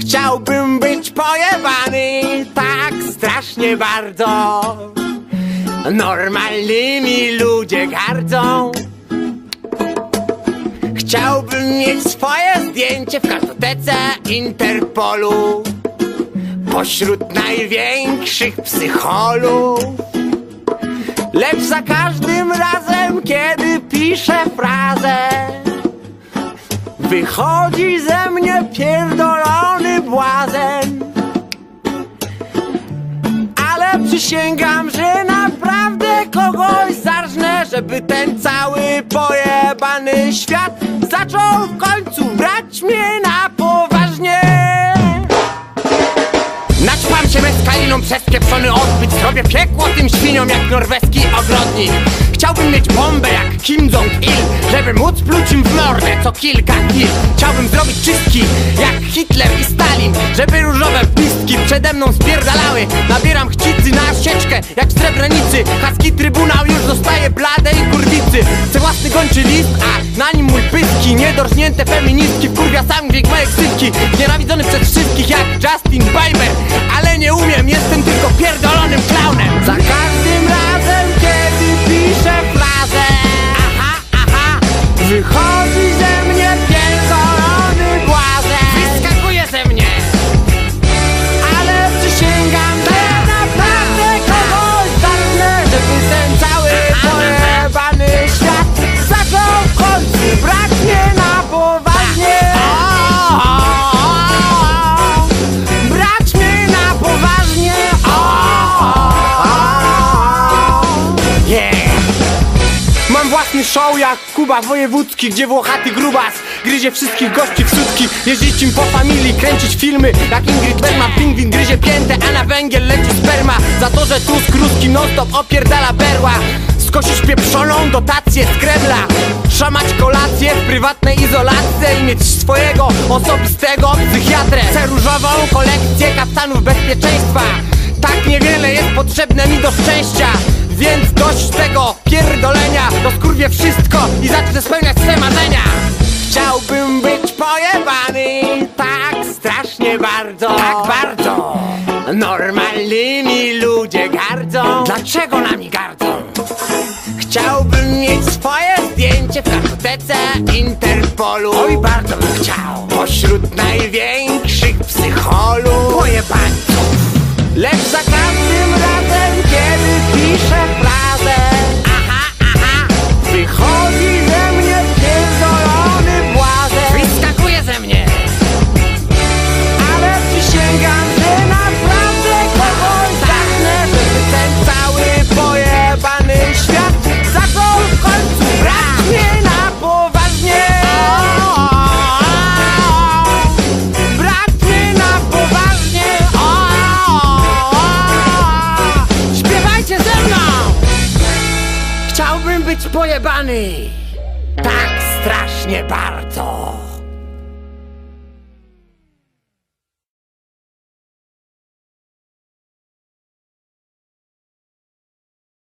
Chciałbym być pojebany tak strasznie bardzo. Normalnymi ludzie gardzą. Chciałbym mieć swoje zdjęcie w kartotece Interpolu. Pośród największych psycholów. Lecz za każdym razem, kiedy piszę frazę, wychodzi ze mnie pierdolony błazen. Ale przysięgam, że naprawdę kogoś zarżnę, żeby ten cały pojebany świat zaczął w końcu brać mnie na poważnie. Naćpam się meskaliną przez pieprzony odbyt Zrobię piekło tym świniom jak norweski ogrodnik Chciałbym mieć Żeby móc pluć im w mordę co kilka chwil Chciałbym zrobić czystki jak Hitler i Stalin Żeby różowe pistki przede mną spierdalały. Nabieram chcicy na sieczkę jak w Srebrenicy. Haski Trybunał już dostaje bladę i kurwicy. Chcę własny gończy list, a na nim mój pyski. Niedorżnięte feministki wkurwia sam wiek moje ksywki Nienawidzony przez wszystkich jak Justin show jak Kuba Wojewódzki Gdzie włochaty grubas gryzie wszystkich gości w sutki. Jeździć im po familii, kręcić filmy Jak Ingrid Bergman, pingwin gryzie piętę A na węgiel leci sperma. Za to, że Tusk ruski non-stop opierdala berła. Skosić pieprzoną dotację z Kremla. Szamać kolację w prywatnej izolacji I mieć swojego osobistego psychiatrę. Chcę różową kolekcję kaftanów bezpieczeństwa. Tak niewiele jest potrzebne mi do szczęścia więc dość tego Rozkurwię wszystko i zacznę spełniać swe marzenia. Chciałbym być pojebany tak strasznie bardzo. Tak bardzo. Normalnymi ludzie gardzą. Dlaczego nami gardzą? Chciałbym mieć swoje zdjęcie w kartotece Interpolu. Oj, bardzo bym chciał. Pośród największych psycholów Pojebańców Lecz za każdym razem, kiedy piszę frazę Chciałbym być pojebany. Tak strasznie bardzo